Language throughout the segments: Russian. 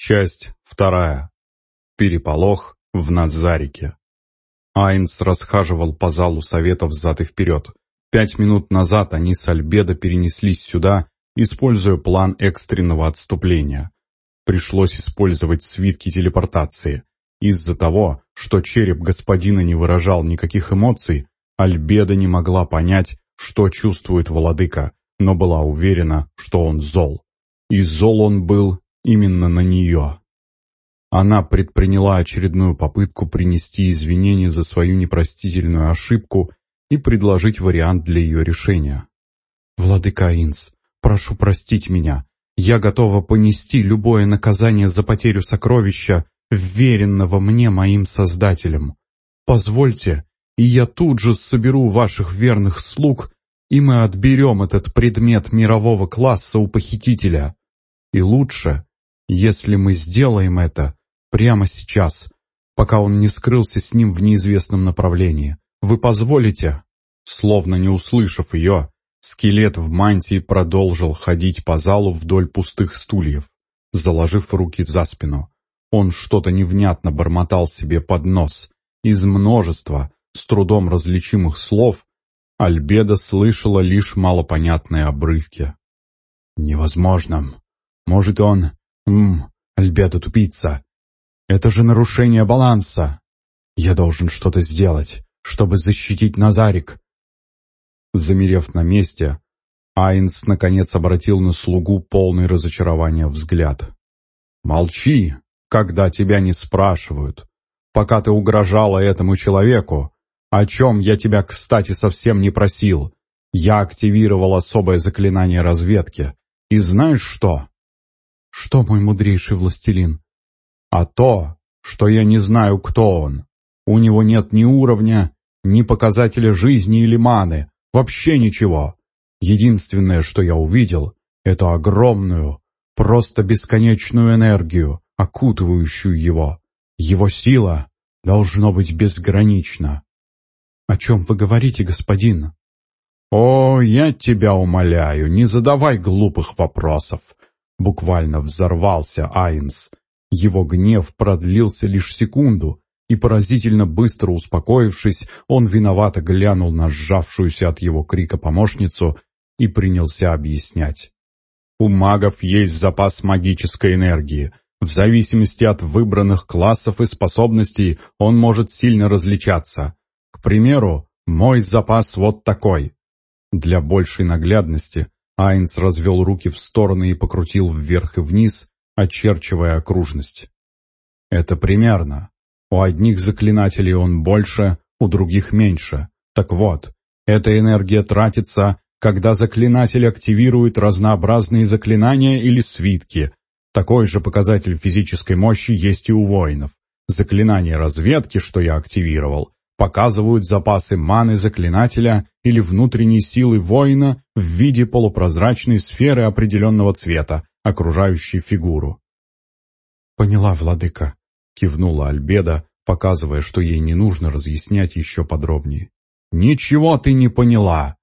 Часть вторая. Переполох в Назарике. Айнс расхаживал по залу советов взад и вперед. Пять минут назад они с Альбедо перенеслись сюда, используя план экстренного отступления. Пришлось использовать свитки телепортации. Из-за того, что череп господина не выражал никаких эмоций, Альбеда не могла понять, что чувствует владыка, но была уверена, что он зол. И зол он был именно на нее. Она предприняла очередную попытку принести извинения за свою непростительную ошибку и предложить вариант для ее решения. «Владыка Инс, прошу простить меня. Я готова понести любое наказание за потерю сокровища, вверенного мне моим Создателем. Позвольте, и я тут же соберу ваших верных слуг, и мы отберем этот предмет мирового класса у похитителя. И лучше, если мы сделаем это прямо сейчас, пока он не скрылся с ним в неизвестном направлении. Вы позволите?» Словно не услышав ее, скелет в мантии продолжил ходить по залу вдоль пустых стульев, заложив руки за спину. Он что-то невнятно бормотал себе под нос. Из множества, с трудом различимых слов, Альбеда слышала лишь малопонятные обрывки. «Невозможно. Может, он... Ммм, Альбеда тупица. Это же нарушение баланса. Я должен что-то сделать, чтобы защитить Назарик». Замерев на месте, Айнс наконец обратил на слугу полный разочарования взгляд. «Молчи, когда тебя не спрашивают. Пока ты угрожала этому человеку, о чем я тебя, кстати, совсем не просил, я активировал особое заклинание разведки. И знаешь что? «Что, мой мудрейший властелин?» «А то, что я не знаю, кто он. У него нет ни уровня, ни показателя жизни или маны, вообще ничего. Единственное, что я увидел, это огромную, просто бесконечную энергию, окутывающую его. Его сила должно быть безгранична». «О чем вы говорите, господин?» «О, я тебя умоляю, не задавай глупых вопросов. Буквально взорвался Айнс. Его гнев продлился лишь секунду, и поразительно быстро успокоившись, он виновато глянул на сжавшуюся от его крика помощницу и принялся объяснять. У магов есть запас магической энергии. В зависимости от выбранных классов и способностей он может сильно различаться. К примеру, мой запас вот такой. Для большей наглядности Айнс развел руки в стороны и покрутил вверх и вниз, очерчивая окружность. Это примерно. У одних заклинателей он больше, у других меньше. Так вот, эта энергия тратится, когда заклинатель активирует разнообразные заклинания или свитки. Такой же показатель физической мощи есть и у воинов. Заклинание разведки, что я активировал, показывают запасы маны заклинателя или внутренней силы воина в виде полупрозрачной сферы определенного цвета, окружающей фигуру. «Поняла, владыка», — кивнула Альбеда, показывая, что ей не нужно разъяснять еще подробнее. «Ничего ты не поняла!»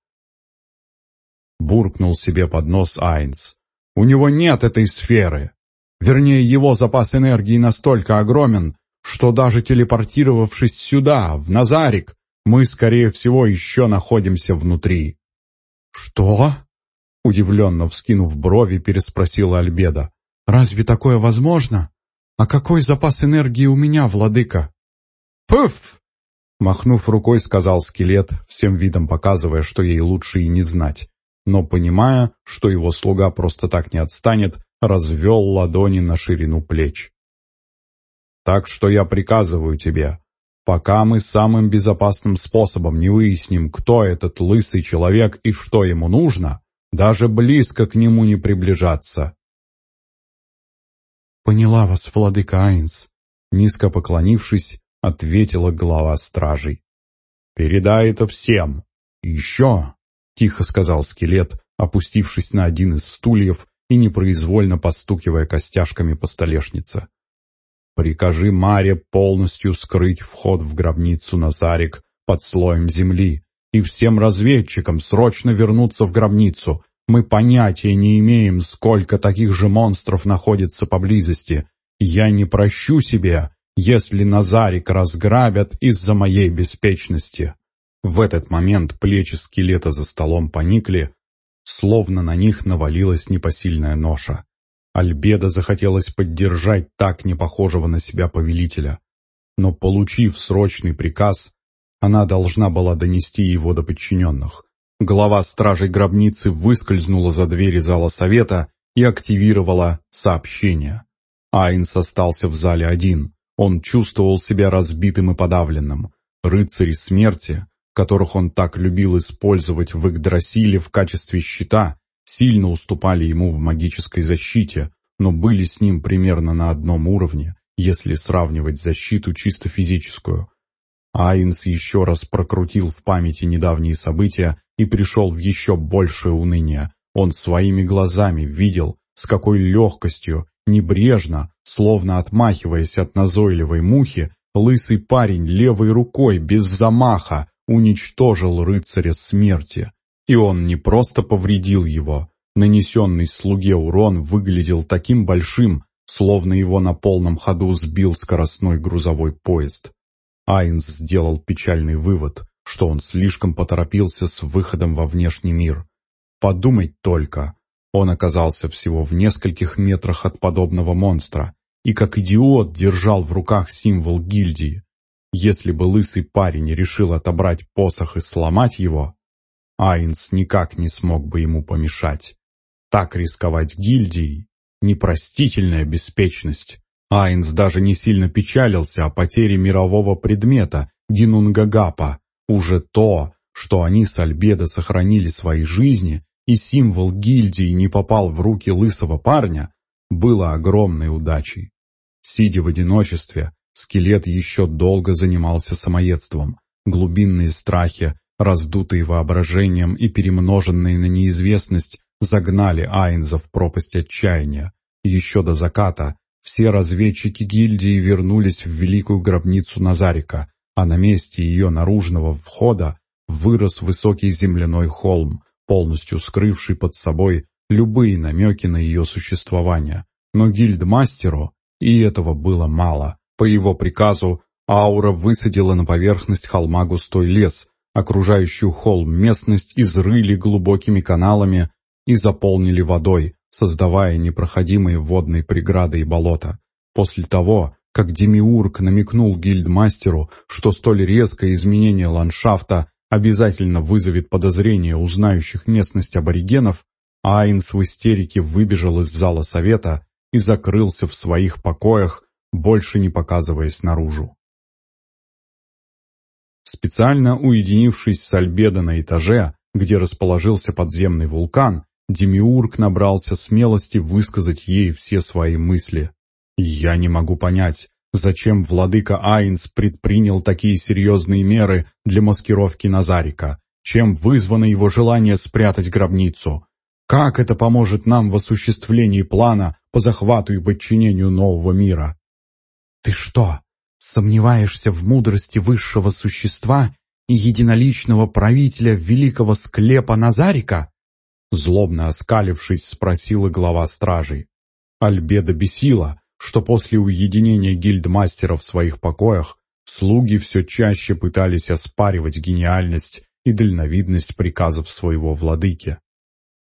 Буркнул себе под нос Айнс. «У него нет этой сферы. Вернее, его запас энергии настолько огромен, что даже телепортировавшись сюда, в Назарик, мы, скорее всего, еще находимся внутри». «Что?» Удивленно вскинув брови, переспросила Альбеда. «Разве такое возможно? А какой запас энергии у меня, владыка?» «Пуф!» Махнув рукой, сказал скелет, всем видом показывая, что ей лучше и не знать. Но, понимая, что его слуга просто так не отстанет, развел ладони на ширину плеч. Так что я приказываю тебе, пока мы самым безопасным способом не выясним, кто этот лысый человек и что ему нужно, даже близко к нему не приближаться. «Поняла вас, владыка Айнс», — низко поклонившись, ответила глава стражей. «Передай это всем. Еще», — тихо сказал скелет, опустившись на один из стульев и непроизвольно постукивая костяшками по столешнице. Прикажи Маре полностью скрыть вход в гробницу Назарик под слоем земли и всем разведчикам срочно вернуться в гробницу. Мы понятия не имеем, сколько таких же монстров находится поблизости, Я не прощу себе, если Назарик разграбят из-за моей беспечности». В этот момент плечи скелета за столом поникли, словно на них навалилась непосильная ноша. Альбеда захотелось поддержать так непохожего на себя повелителя. Но, получив срочный приказ, она должна была донести его до подчиненных. Глава стражей гробницы выскользнула за двери зала совета и активировала сообщение. Айнс остался в зале один. Он чувствовал себя разбитым и подавленным. Рыцари смерти, которых он так любил использовать в Игдрасиле в качестве щита, сильно уступали ему в магической защите, но были с ним примерно на одном уровне, если сравнивать защиту чисто физическую. Айнс еще раз прокрутил в памяти недавние события и пришел в еще большее уныние. Он своими глазами видел, с какой легкостью, небрежно, словно отмахиваясь от назойливой мухи, лысый парень левой рукой без замаха уничтожил рыцаря смерти. И он не просто повредил его. Нанесенный слуге урон выглядел таким большим, словно его на полном ходу сбил скоростной грузовой поезд. Айнс сделал печальный вывод, что он слишком поторопился с выходом во внешний мир. Подумать только, он оказался всего в нескольких метрах от подобного монстра и как идиот держал в руках символ гильдии. Если бы лысый парень решил отобрать посох и сломать его, Айнс никак не смог бы ему помешать. Так рисковать гильдией — непростительная беспечность. Айнс даже не сильно печалился о потере мирового предмета Гинунгагапа. Уже то, что они с Альбедо сохранили свои жизни, и символ гильдии не попал в руки лысого парня, было огромной удачей. Сидя в одиночестве, Скелет еще долго занимался самоедством. Глубинные страхи, раздутые воображением и перемноженные на неизвестность, загнали Айнза в пропасть отчаяния. Еще до заката все разведчики гильдии вернулись в великую гробницу Назарика, а на месте ее наружного входа вырос высокий земляной холм, полностью скрывший под собой любые намеки на ее существование. Но гильдмастеру и этого было мало. По его приказу Аура высадила на поверхность холма густой лес, окружающую холм местность изрыли глубокими каналами и заполнили водой, создавая непроходимые водные преграды и болота. После того, как Демиург намекнул гильдмастеру, что столь резкое изменение ландшафта обязательно вызовет подозрения у местность аборигенов, Айнс в истерике выбежал из зала совета и закрылся в своих покоях, больше не показываясь наружу. Специально уединившись с Альбедо на этаже, где расположился подземный вулкан, Демиург набрался смелости высказать ей все свои мысли. «Я не могу понять, зачем владыка Айнс предпринял такие серьезные меры для маскировки Назарика, чем вызвано его желание спрятать гробницу. Как это поможет нам в осуществлении плана по захвату и подчинению нового мира? «Ты что, сомневаешься в мудрости высшего существа и единоличного правителя великого склепа Назарика?» Злобно оскалившись, спросила глава стражей. Альбеда бесила, что после уединения гильдмастера в своих покоях слуги все чаще пытались оспаривать гениальность и дальновидность приказов своего владыки.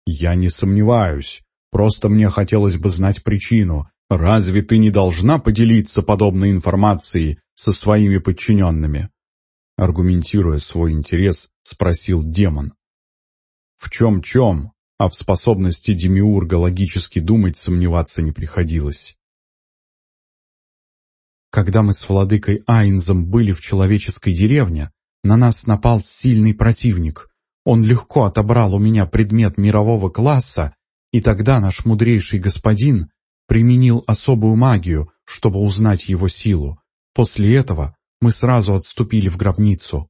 «Я не сомневаюсь, просто мне хотелось бы знать причину, Разве ты не должна поделиться подобной информацией со своими подчиненными?» Аргументируя свой интерес, спросил демон. В чем-чем, а в способности Демиурга логически думать сомневаться не приходилось. Когда мы с владыкой Айнзом были в человеческой деревне, на нас напал сильный противник. Он легко отобрал у меня предмет мирового класса, и тогда наш мудрейший господин применил особую магию, чтобы узнать его силу. После этого мы сразу отступили в гробницу.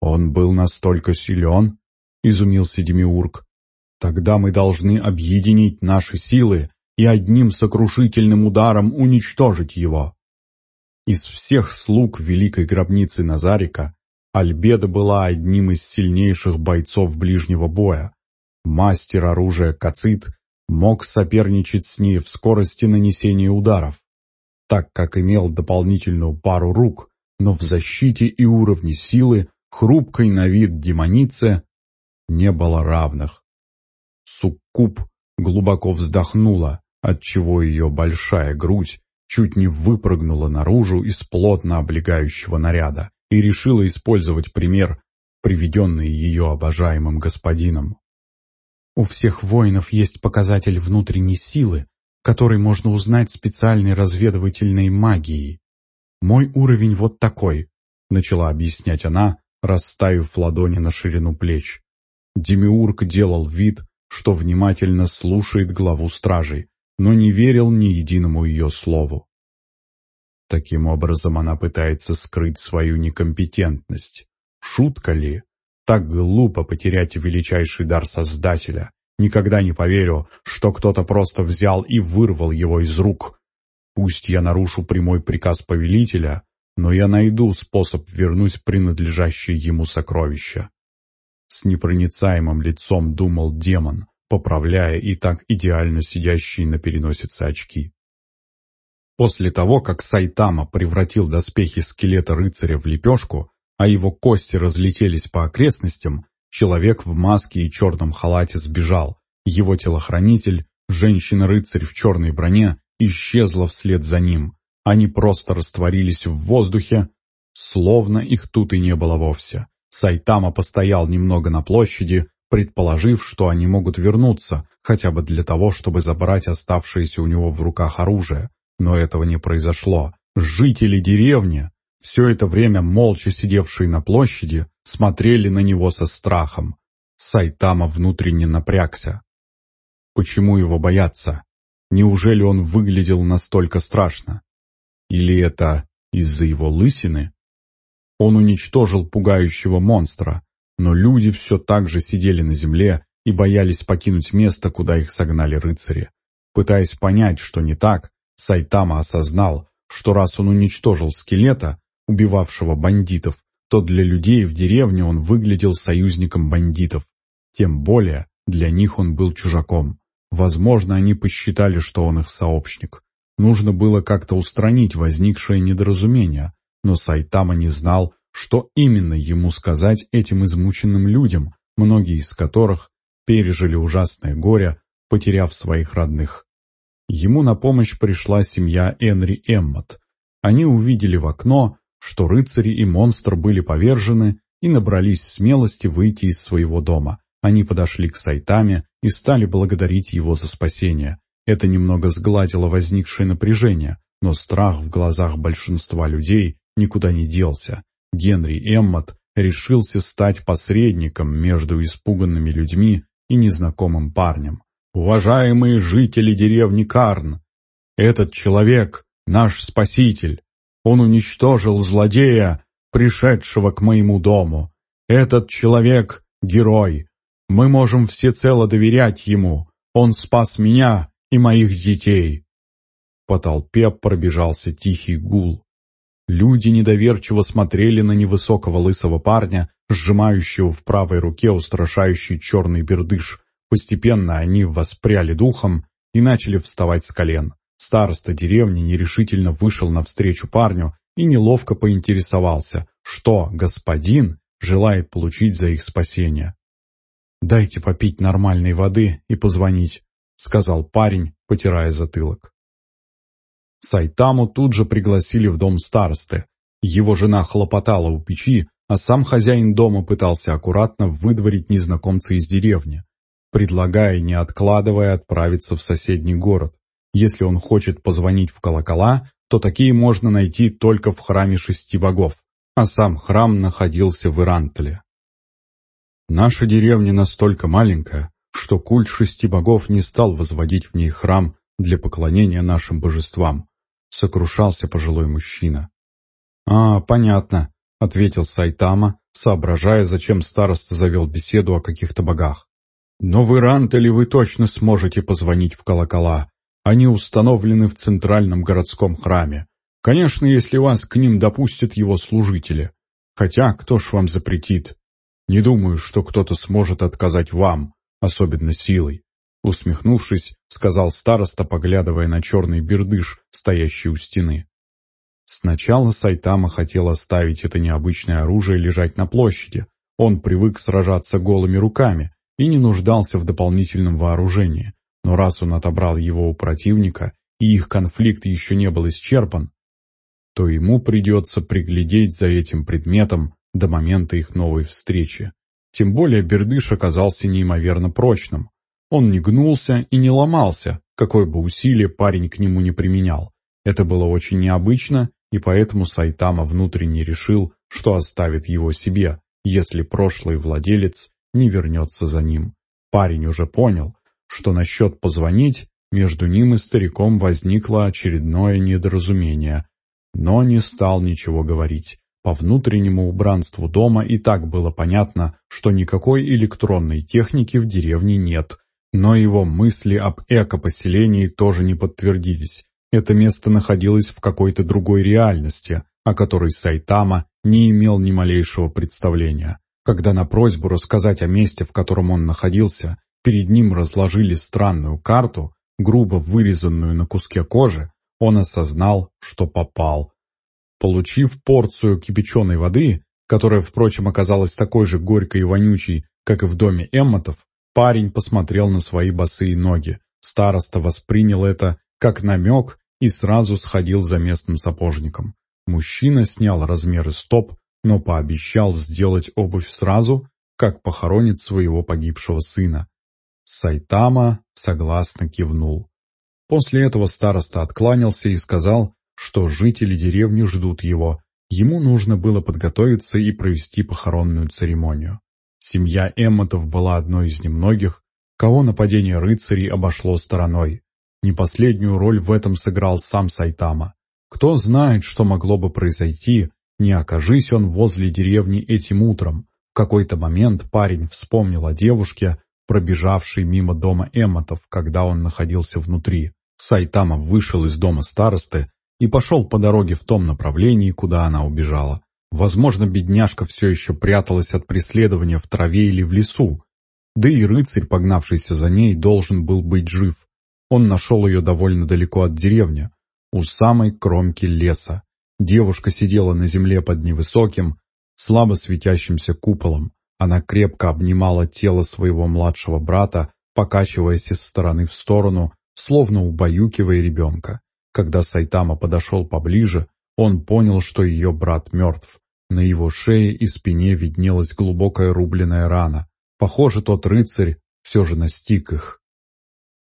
«Он был настолько силен?» — изумился Демиург. «Тогда мы должны объединить наши силы и одним сокрушительным ударом уничтожить его». Из всех слуг великой гробницы Назарика Альбеда была одним из сильнейших бойцов ближнего боя. Мастер оружия Кацит мог соперничать с ней в скорости нанесения ударов. так как имел дополнительную пару рук, но в защите и уровне силы хрупкой на вид демонице не было равных. Суккуб глубоко вздохнула, отчего ее большая грудь чуть не выпрыгнула наружу из плотно облегающего наряда и решила использовать пример, приведенный ее обожаемым господином. У всех воинов есть показатель внутренней силы, который можно узнать специальной разведывательной магией. Мой уровень вот такой, начала объяснять она, расставив ладони на ширину плеч. Демиург делал вид, что внимательно слушает главу стражей, но не верил ни единому ее слову. Таким образом она пытается скрыть свою некомпетентность. Шутка ли? Так глупо потерять величайший дар Создателя. Никогда не поверю, что кто-то просто взял и вырвал его из рук. Пусть я нарушу прямой приказ повелителя, но я найду способ вернуть принадлежащее ему сокровища. С непроницаемым лицом думал демон, поправляя и так идеально сидящие на переносице очки. После того, как Сайтама превратил доспехи скелета рыцаря в лепешку, а его кости разлетелись по окрестностям, человек в маске и черном халате сбежал. Его телохранитель, женщина-рыцарь в черной броне, исчезла вслед за ним. Они просто растворились в воздухе, словно их тут и не было вовсе. Сайтама постоял немного на площади, предположив, что они могут вернуться, хотя бы для того, чтобы забрать оставшееся у него в руках оружие. Но этого не произошло. Жители деревни все это время молча сидевшие на площади, смотрели на него со страхом. Сайтама внутренне напрягся. Почему его бояться? Неужели он выглядел настолько страшно? Или это из-за его лысины? Он уничтожил пугающего монстра, но люди все так же сидели на земле и боялись покинуть место, куда их согнали рыцари. Пытаясь понять, что не так, Сайтама осознал, что раз он уничтожил скелета, убивавшего бандитов, то для людей в деревне он выглядел союзником бандитов. Тем более для них он был чужаком. Возможно, они посчитали, что он их сообщник. Нужно было как-то устранить возникшее недоразумение, но Сайтама не знал, что именно ему сказать этим измученным людям, многие из которых пережили ужасное горе, потеряв своих родных. Ему на помощь пришла семья Энри Эммот. Они увидели в окно, что рыцари и монстр были повержены и набрались смелости выйти из своего дома. Они подошли к Сайтаме и стали благодарить его за спасение. Это немного сгладило возникшее напряжение, но страх в глазах большинства людей никуда не делся. Генри Эммот решился стать посредником между испуганными людьми и незнакомым парнем. «Уважаемые жители деревни Карн, этот человек — наш спаситель. Он уничтожил злодея, пришедшего к моему дому. Этот человек — герой. Мы можем всецело доверять ему. Он спас меня и моих детей». По толпе пробежался тихий гул. Люди недоверчиво смотрели на невысокого лысого парня, сжимающего в правой руке устрашающий черный бердыш. Постепенно они воспряли духом и начали вставать с колен. Староста деревни нерешительно вышел навстречу парню и неловко поинтересовался, что господин желает получить за их спасение. «Дайте попить нормальной воды и позвонить», — сказал парень, потирая затылок. Сайтаму тут же пригласили в дом старосты. Его жена хлопотала у печи, а сам хозяин дома пытался аккуратно выдворить незнакомца из деревни, предлагая, не откладывая, отправиться в соседний город. Если он хочет позвонить в колокола, то такие можно найти только в храме шести богов, а сам храм находился в Ирантеле. Наша деревня настолько маленькая, что культ шести богов не стал возводить в ней храм для поклонения нашим божествам, сокрушался пожилой мужчина. «А, понятно», — ответил Сайтама, соображая, зачем староста завел беседу о каких-то богах. «Но в Ирантеле вы точно сможете позвонить в колокола, они установлены в центральном городском храме. Конечно, если вас к ним допустят его служители. Хотя, кто ж вам запретит? Не думаю, что кто-то сможет отказать вам, особенно силой. Усмехнувшись, сказал староста, поглядывая на черный бердыш, стоящий у стены. Сначала Сайтама хотел оставить это необычное оружие лежать на площади. Он привык сражаться голыми руками и не нуждался в дополнительном вооружении. Но раз он отобрал его у противника, и их конфликт еще не был исчерпан, то ему придется приглядеть за этим предметом до момента их новой встречи. Тем более бердыш оказался неимоверно прочным. Он не гнулся и не ломался, какое бы усилие парень к нему не применял. Это было очень необычно, и поэтому Сайтама внутренне решил, что оставит его себе, если прошлый владелец не вернется за ним. Парень уже понял, что насчет позвонить между ним и стариком возникло очередное недоразумение, но не стал ничего говорить. По внутреннему убранству дома и так было понятно, что никакой электронной техники в деревне нет, но его мысли об эко-поселении тоже не подтвердились. Это место находилось в какой-то другой реальности, о которой Сайтама не имел ни малейшего представления. Когда на просьбу рассказать о месте, в котором он находился, перед ним разложили странную карту, грубо вырезанную на куске кожи, он осознал, что попал. Получив порцию кипяченой воды, которая, впрочем, оказалась такой же горькой и вонючей, как и в доме Эммотов, парень посмотрел на свои босые ноги. Староста воспринял это как намек и сразу сходил за местным сапожником. Мужчина снял размеры стоп, но пообещал сделать обувь сразу, как похоронит своего погибшего сына. Сайтама согласно кивнул. После этого староста откланялся и сказал, что жители деревни ждут его. Ему нужно было подготовиться и провести похоронную церемонию. Семья Эммотов была одной из немногих, кого нападение рыцарей обошло стороной. Не последнюю роль в этом сыграл сам Сайтама. Кто знает, что могло бы произойти, не окажись он возле деревни этим утром. В какой-то момент парень вспомнил о девушке, пробежавшей мимо дома Эммотов, когда он находился внутри. Сайтама вышел из дома старосты и пошел по дороге в том направлении, куда она убежала. Возможно, бедняжка все еще пряталась от преследования в траве или в лесу, да и рыцарь, погнавшийся за ней, должен был быть жив. Он нашел ее довольно далеко от деревни, у самой кромки леса. Девушка сидела на земле под невысоким, слабо светящимся куполом. Она крепко обнимала тело своего младшего брата, покачиваясь из стороны в сторону, словно убаюкивая ребенка. Когда Сайтама подошел поближе, он понял, что ее брат мертв. На его шее и спине виднелась глубокая рубленная рана. Похоже, тот рыцарь все же настиг их.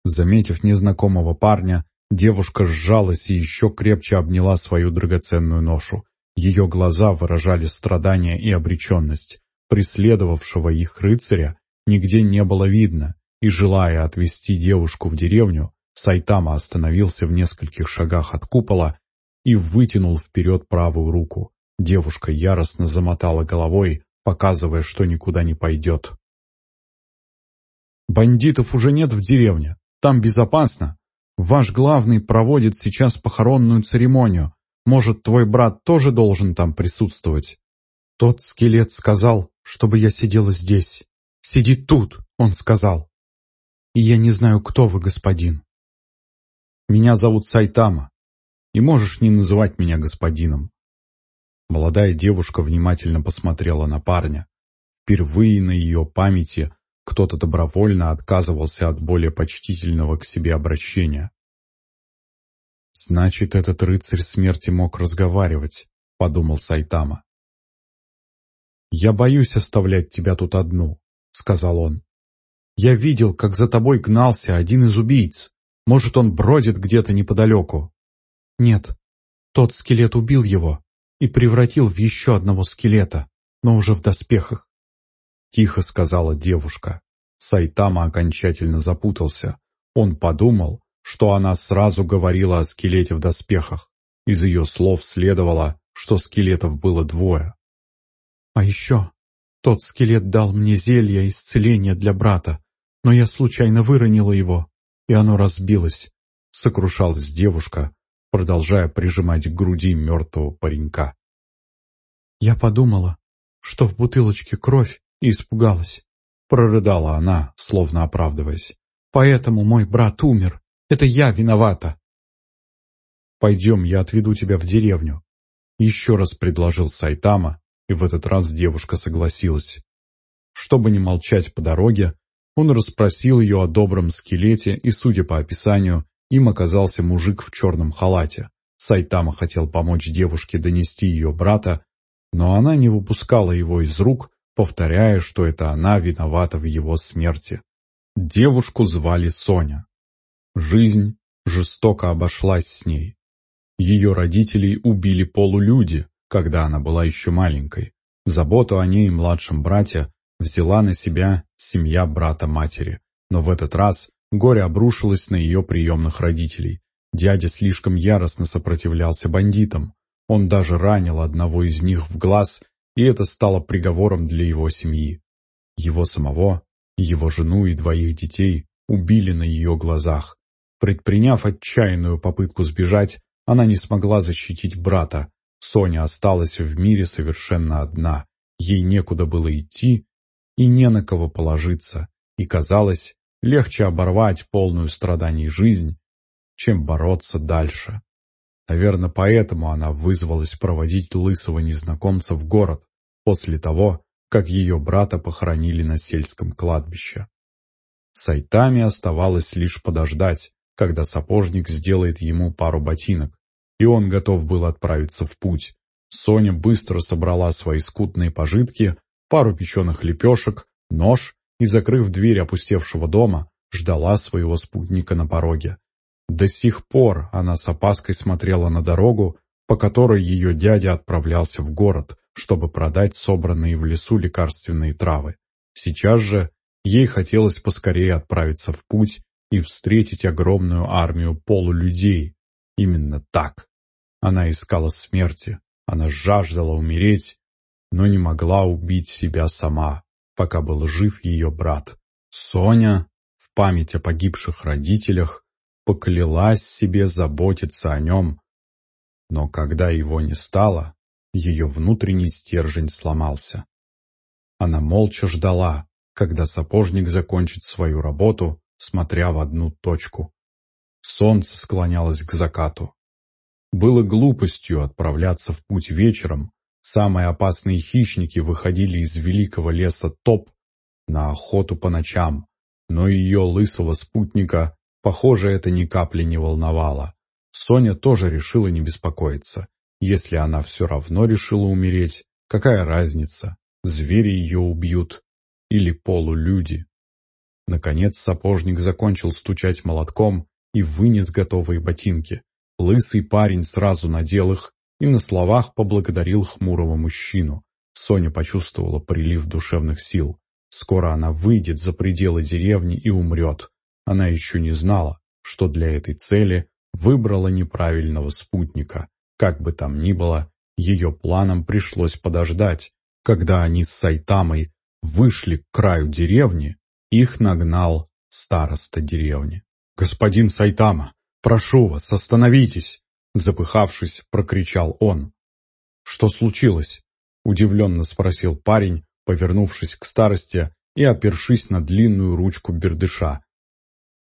Заметив незнакомого парня, девушка сжалась и еще крепче обняла свою драгоценную ношу. Ее глаза выражали страдания и обреченность. Преследовавшего их рыцаря нигде не было видно, и, желая отвезти девушку в деревню, Сайтама остановился в нескольких шагах от купола и вытянул вперед правую руку. Девушка яростно замотала головой, показывая, что никуда не пойдет. «Бандитов уже нет в деревне. Там безопасно. Ваш главный проводит сейчас похоронную церемонию. Может, твой брат тоже должен там присутствовать?» Тот скелет сказал, чтобы я сидела здесь. «Сиди тут», — он сказал. «И я не знаю, кто вы, господин». «Меня зовут Сайтама, и можешь не называть меня господином». Молодая девушка внимательно посмотрела на парня. Впервые на ее памяти кто-то добровольно отказывался от более почтительного к себе обращения. «Значит, этот рыцарь смерти мог разговаривать», — подумал Сайтама. «Я боюсь оставлять тебя тут одну», — сказал он. «Я видел, как за тобой гнался один из убийц. Может, он бродит где-то неподалеку?» «Нет, тот скелет убил его и превратил в еще одного скелета, но уже в доспехах. Тихо сказала девушка. Сайтама окончательно запутался. Он подумал, что она сразу говорила о скелете в доспехах. Из ее слов следовало, что скелетов было двое. «А еще, тот скелет дал мне зелье исцеления для брата, но я случайно выронила его, и оно разбилось», — сокрушалась девушка, продолжая прижимать к груди мертвого паренька. «Я подумала, что в бутылочке кровь, и испугалась. Прорыдала она, словно оправдываясь. Поэтому мой брат умер. Это я виновата. «Пойдем, я отведу тебя в деревню», — еще раз предложил Сайтама, и в этот раз девушка согласилась. Чтобы не молчать по дороге, он расспросил ее о добром скелете, и, судя по описанию, им оказался мужик в черном халате. Сайтама хотел помочь девушке донести ее брата, но она не выпускала его из рук, повторяя, что это она виновата в его смерти. Девушку звали Соня. Жизнь жестоко обошлась с ней. Ее родителей убили полулюди, когда она была еще маленькой. Заботу о ней и младшем брате взяла на себя семья брата-матери. Но в этот раз горе обрушилось на ее приемных родителей. Дядя слишком яростно сопротивлялся бандитам. Он даже ранил одного из них в глаз, и это стало приговором для его семьи. Его самого, его жену и двоих детей убили на ее глазах. Предприняв отчаянную попытку сбежать, она не смогла защитить брата. Соня осталась в мире совершенно одна. Ей некуда было идти и не на кого положиться. И казалось, легче оборвать полную страданий жизнь, чем бороться дальше. Наверное, поэтому она вызвалась проводить лысого незнакомца в город после того, как ее брата похоронили на сельском кладбище. Сайтами оставалось лишь подождать, когда сапожник сделает ему пару ботинок, и он готов был отправиться в путь. Соня быстро собрала свои скудные пожитки, пару печеных лепешек, нож и, закрыв дверь опустевшего дома, ждала своего спутника на пороге. До сих пор она с опаской смотрела на дорогу, по которой ее дядя отправлялся в город, чтобы продать собранные в лесу лекарственные травы. Сейчас же ей хотелось поскорее отправиться в путь и встретить огромную армию полулюдей. Именно так. Она искала смерти, она жаждала умереть, но не могла убить себя сама, пока был жив ее брат. Соня, в память о погибших родителях, поклялась себе заботиться о нем, но когда его не стало, ее внутренний стержень сломался. Она молча ждала, когда сапожник закончит свою работу, смотря в одну точку. Солнце склонялось к закату. Было глупостью отправляться в путь вечером. Самые опасные хищники выходили из великого леса Топ на охоту по ночам, но ее лысого спутника, похоже, это ни капли не волновало. Соня тоже решила не беспокоиться. Если она все равно решила умереть, какая разница, звери ее убьют или полулюди. Наконец сапожник закончил стучать молотком и вынес готовые ботинки. Лысый парень сразу надел их и на словах поблагодарил хмурого мужчину. Соня почувствовала прилив душевных сил. Скоро она выйдет за пределы деревни и умрет. Она еще не знала, что для этой цели выбрала неправильного спутника. Как бы там ни было, ее планам пришлось подождать. Когда они с Сайтамой вышли к краю деревни, их нагнал староста деревни. «Господин Сайтама, «Прошу вас, остановитесь!» Запыхавшись, прокричал он. «Что случилось?» Удивленно спросил парень, повернувшись к старости и опершись на длинную ручку бердыша.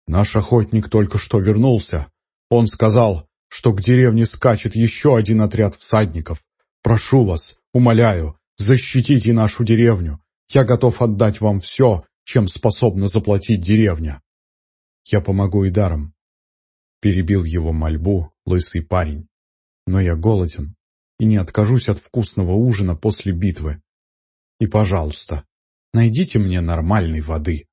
«Наш охотник только что вернулся. Он сказал, что к деревне скачет еще один отряд всадников. Прошу вас, умоляю, защитите нашу деревню. Я готов отдать вам все, чем способна заплатить деревня. Я помогу и даром, Перебил его мольбу лысый парень. Но я голоден и не откажусь от вкусного ужина после битвы. И, пожалуйста, найдите мне нормальной воды.